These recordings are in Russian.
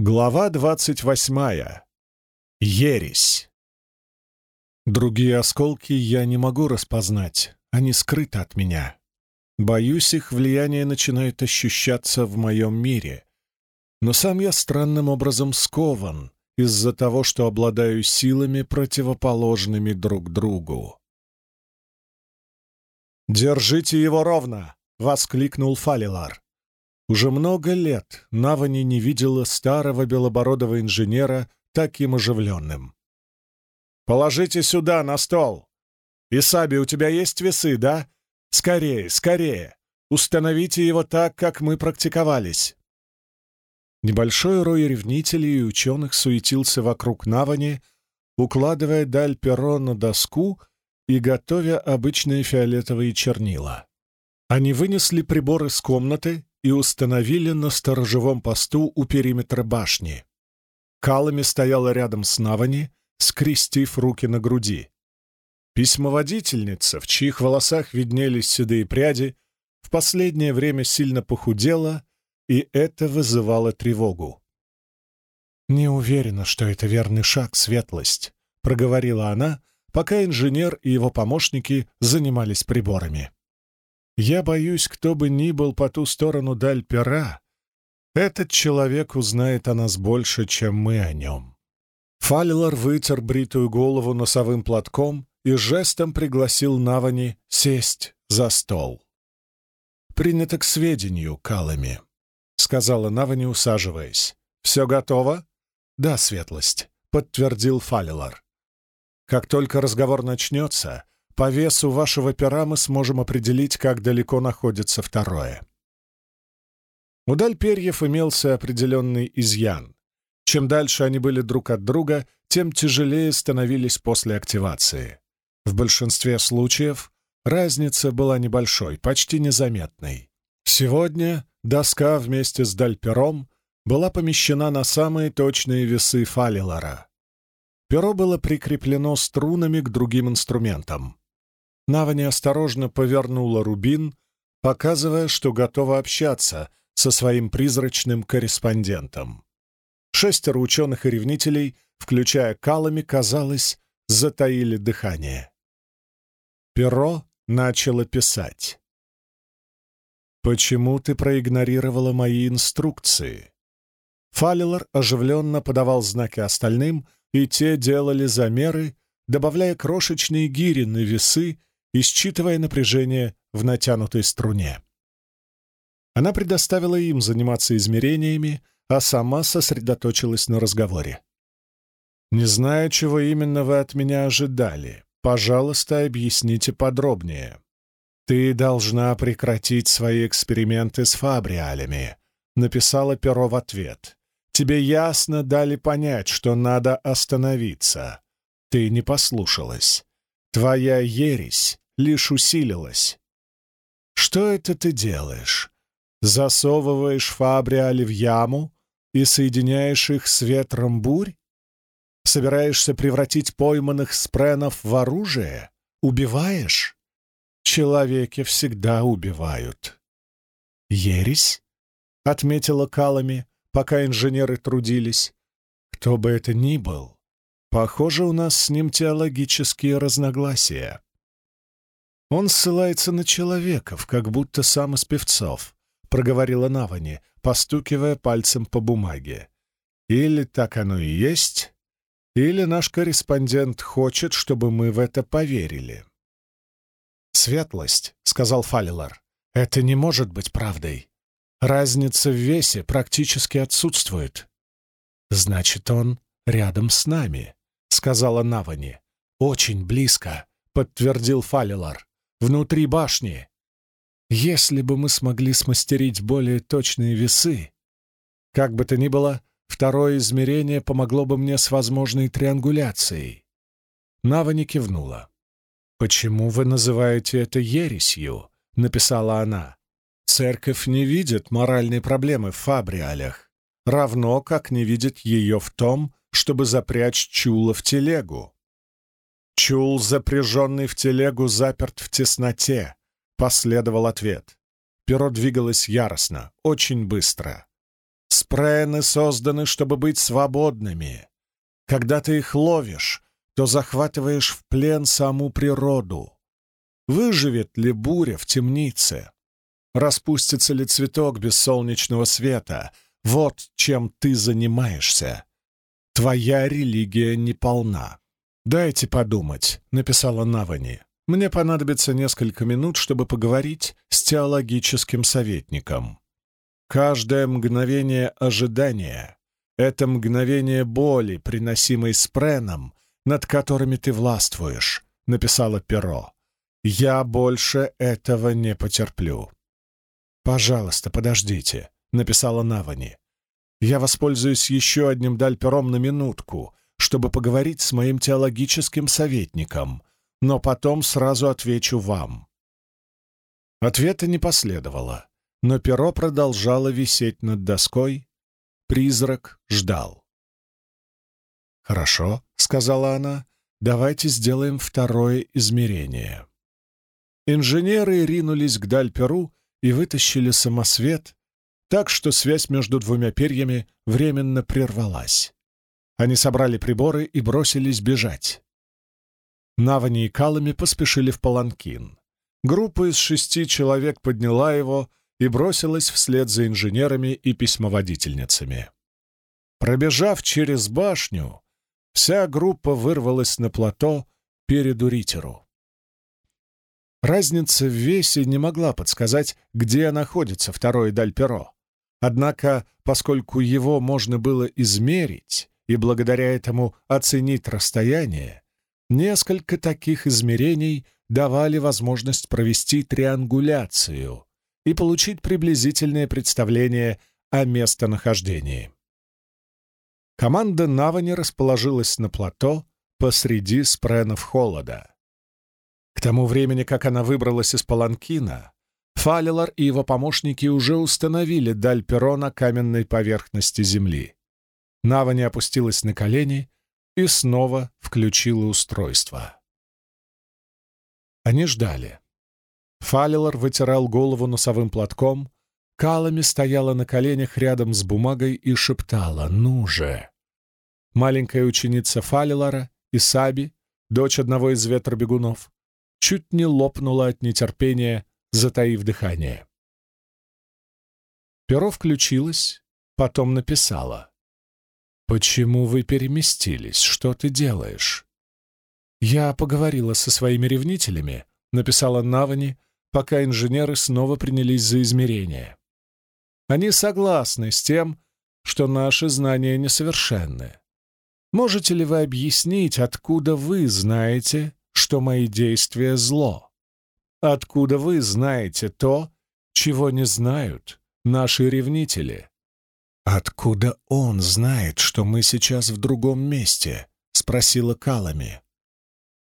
Глава двадцать восьмая. Ересь. Другие осколки я не могу распознать, они скрыты от меня. Боюсь, их влияние начинает ощущаться в моем мире. Но сам я странным образом скован из-за того, что обладаю силами, противоположными друг другу. «Держите его ровно!» — воскликнул Фалилар. Уже много лет Навани не видела старого белобородого инженера таким оживленным. «Положите сюда, на стол! Исаби, у тебя есть весы, да? Скорее, скорее! Установите его так, как мы практиковались!» Небольшой рой ревнителей и ученых суетился вокруг Навани, укладывая даль перо на доску и готовя обычные фиолетовые чернила. Они вынесли прибор из комнаты и установили на сторожевом посту у периметра башни. Калами стояла рядом с Навани, скрестив руки на груди. Письмоводительница, в чьих волосах виднелись седые пряди, в последнее время сильно похудела, и это вызывало тревогу. «Не уверена, что это верный шаг, светлость», — проговорила она, пока инженер и его помощники занимались приборами. Я боюсь, кто бы ни был по ту сторону даль пера, этот человек узнает о нас больше, чем мы о нем. Фалилар вытер бритую голову носовым платком и жестом пригласил Навани сесть за стол. «Принято к сведению, Калами», — сказала Навани, усаживаясь. «Все готово?» «Да, светлость», — подтвердил Фалилар. «Как только разговор начнется, по весу вашего пера мы сможем определить, как далеко находится второе. У даль перьев имелся определенный изъян. Чем дальше они были друг от друга, тем тяжелее становились после активации. В большинстве случаев разница была небольшой, почти незаметной. Сегодня доска вместе с дальпером была помещена на самые точные весы Фалилара. Перо было прикреплено струнами к другим инструментам. Навани осторожно повернула рубин, показывая, что готова общаться со своим призрачным корреспондентом. Шестеро ученых и ревнителей, включая Калами, казалось, затаили дыхание. Перо начало писать. «Почему ты проигнорировала мои инструкции?» Фалилар оживленно подавал знаки остальным, и те делали замеры, добавляя крошечные гири на весы и считывая напряжение в натянутой струне. Она предоставила им заниматься измерениями, а сама сосредоточилась на разговоре. «Не знаю, чего именно вы от меня ожидали. Пожалуйста, объясните подробнее. Ты должна прекратить свои эксперименты с фабриалями», — написала перо в ответ. «Тебе ясно дали понять, что надо остановиться. Ты не послушалась. Твоя ересь лишь усилилась. Что это ты делаешь? Засовываешь фабриали в яму и соединяешь их с ветром бурь? Собираешься превратить пойманных спренов в оружие? Убиваешь? Человеки всегда убивают. «Ересь?» — отметила Калами, пока инженеры трудились. «Кто бы это ни был, Похоже, у нас с ним теологические разногласия. Он ссылается на человеков, как будто сам из певцов, проговорила Навани, постукивая пальцем по бумаге. Или так оно и есть, или наш корреспондент хочет, чтобы мы в это поверили. «Светлость», — сказал Фалилар, — «это не может быть правдой. Разница в весе практически отсутствует. Значит, он рядом с нами. — сказала Навани. «Очень близко», — подтвердил Фалилар. «Внутри башни. Если бы мы смогли смастерить более точные весы...» Как бы то ни было, второе измерение помогло бы мне с возможной триангуляцией. Навани кивнула. «Почему вы называете это ересью?» — написала она. «Церковь не видит моральной проблемы в фабриалях, равно как не видит ее в том, чтобы запрячь чула в телегу. «Чул, запряженный в телегу, заперт в тесноте», — последовал ответ. Перо двигалось яростно, очень быстро. Спрены созданы, чтобы быть свободными. Когда ты их ловишь, то захватываешь в плен саму природу. Выживет ли буря в темнице? Распустится ли цветок без солнечного света? Вот чем ты занимаешься. Твоя религия не полна. «Дайте подумать», — написала Навани. «Мне понадобится несколько минут, чтобы поговорить с теологическим советником. Каждое мгновение ожидания — это мгновение боли, приносимой спреном, над которыми ты властвуешь», — написала Перо. «Я больше этого не потерплю». «Пожалуйста, подождите», — написала Навани. «Я воспользуюсь еще одним дальпером на минутку, чтобы поговорить с моим теологическим советником, но потом сразу отвечу вам». Ответа не последовало, но перо продолжало висеть над доской. Призрак ждал. «Хорошо», — сказала она, — «давайте сделаем второе измерение». Инженеры ринулись к Дальперу и вытащили самосвет, так что связь между двумя перьями временно прервалась. Они собрали приборы и бросились бежать. Навани и Калами поспешили в Паланкин. Группа из шести человек подняла его и бросилась вслед за инженерами и письмоводительницами. Пробежав через башню, вся группа вырвалась на плато перед Уритеру. Разница в весе не могла подсказать, где находится второй Дальперо. Однако, поскольку его можно было измерить, и благодаря этому оценить расстояние, несколько таких измерений давали возможность провести триангуляцию и получить приблизительное представление о местонахождении. Команда Навани расположилась на плато посреди спренов холода. К тому времени, как она выбралась из Паланкина, Фалилар и его помощники уже установили даль перона каменной поверхности земли. Навани опустилась на колени и снова включила устройство. Они ждали. Фалилар вытирал голову носовым платком, Калами стояла на коленях рядом с бумагой и шептала «Ну же!». Маленькая ученица Фалилара, Исаби, дочь одного из ветробегунов, чуть не лопнула от нетерпения, затаив дыхание. Перо включилось, потом написала. «Почему вы переместились? Что ты делаешь?» «Я поговорила со своими ревнителями», — написала Навани, пока инженеры снова принялись за измерения. «Они согласны с тем, что наши знания несовершенны. Можете ли вы объяснить, откуда вы знаете, что мои действия — зло? Откуда вы знаете то, чего не знают наши ревнители?» «Откуда он знает, что мы сейчас в другом месте?» — спросила Калами.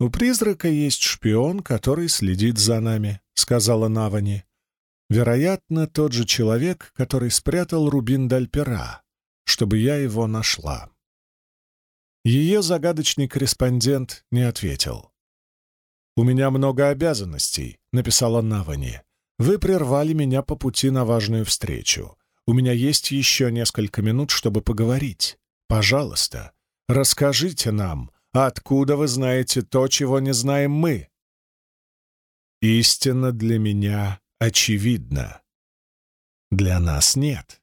«У призрака есть шпион, который следит за нами», — сказала Навани. «Вероятно, тот же человек, который спрятал рубин Дальпера, чтобы я его нашла». Ее загадочный корреспондент не ответил. «У меня много обязанностей», — написала Навани. «Вы прервали меня по пути на важную встречу. У меня есть еще несколько минут, чтобы поговорить. Пожалуйста, расскажите нам, откуда вы знаете то, чего не знаем мы?» «Истина для меня очевидна. Для нас нет.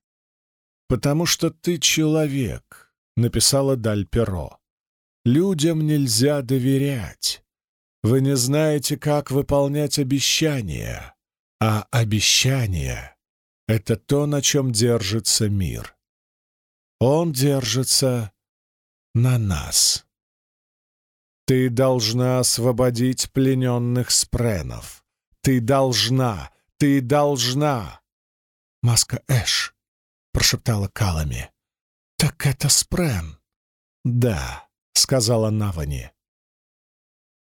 Потому что ты человек», — написала Даль Перо. «Людям нельзя доверять. Вы не знаете, как выполнять обещания, а обещания это то, на чем держится мир. Он держится на нас. Ты должна освободить плененных спренов. Ты должна, ты должна. Маска Эш, прошептала Калами. Так это спрен. Да, сказала Навани.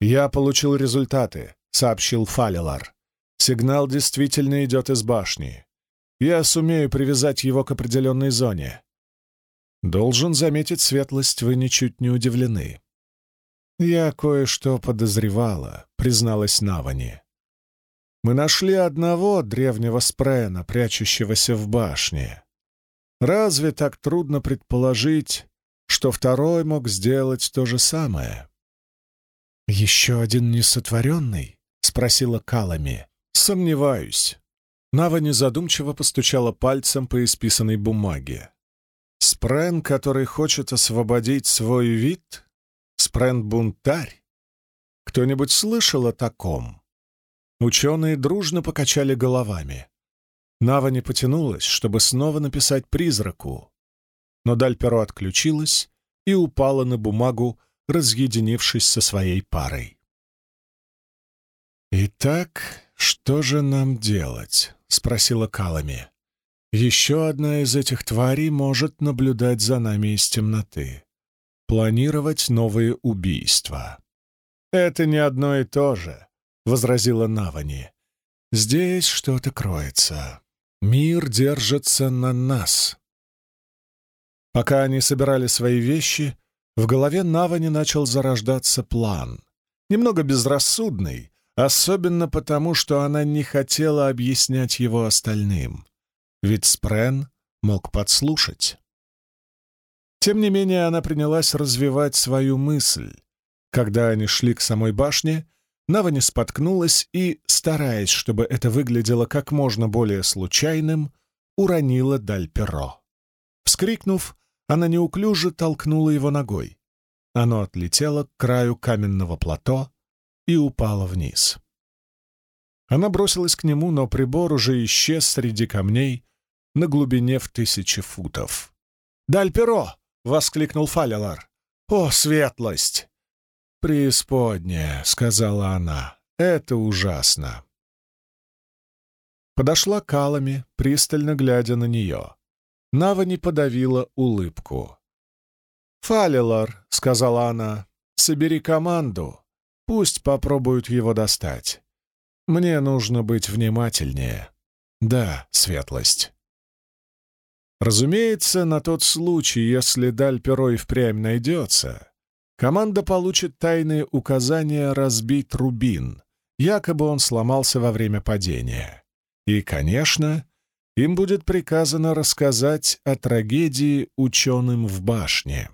Я получил результаты, сообщил Фалилар. Сигнал действительно идет из башни. Я сумею привязать его к определенной зоне. Должен заметить светлость, вы ничуть не удивлены. Я кое-что подозревала, призналась Навани. Мы нашли одного древнего спрена, прячущегося в башне. Разве так трудно предположить, что второй мог сделать то же самое? «Еще один несотворенный?» — спросила Калами. «Сомневаюсь». Нава незадумчиво постучала пальцем по исписанной бумаге. «Спрен, который хочет освободить свой вид? Спрен-бунтарь? Кто-нибудь слышал о таком?» Ученые дружно покачали головами. Нава не потянулась, чтобы снова написать призраку, но Дальперо отключилась и упала на бумагу, разъединившись со своей парой. «Итак, что же нам делать?» — спросила Калами. «Еще одна из этих тварей может наблюдать за нами из темноты, планировать новые убийства». «Это не одно и то же», — возразила Навани. «Здесь что-то кроется. Мир держится на нас». Пока они собирали свои вещи, в голове Навани начал зарождаться план. Немного безрассудный, особенно потому, что она не хотела объяснять его остальным. Ведь Спрен мог подслушать. Тем не менее, она принялась развивать свою мысль. Когда они шли к самой башне, Навани споткнулась и, стараясь, чтобы это выглядело как можно более случайным, уронила даль перо. Вскрикнув, она неуклюже толкнула его ногой. Оно отлетело к краю каменного плато и упало вниз. Она бросилась к нему, но прибор уже исчез среди камней на глубине в тысячи футов. «Даль перо!» — воскликнул Фалелар. «О, светлость!» «Преисподняя», — сказала она, — «это ужасно». Подошла к Аламе, пристально глядя на нее. Нава не подавила улыбку. «Фалилар», — сказала она, — «собери команду. Пусть попробуют его достать. Мне нужно быть внимательнее. Да, светлость». Разумеется, на тот случай, если Даль Перо и впрямь найдется, команда получит тайные указания разбить рубин, якобы он сломался во время падения. И, конечно, им будет приказано рассказать о трагедии ученым в башне.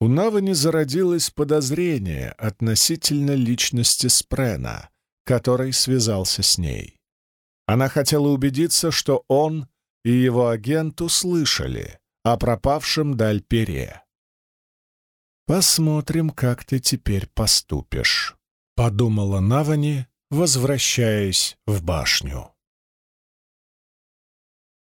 У Навани зародилось подозрение относительно личности Спрена, который связался с ней. Она хотела убедиться, что он и его агент услышали о пропавшем Дальпере. «Посмотрим, как ты теперь поступишь», — подумала Навани, возвращаясь в башню.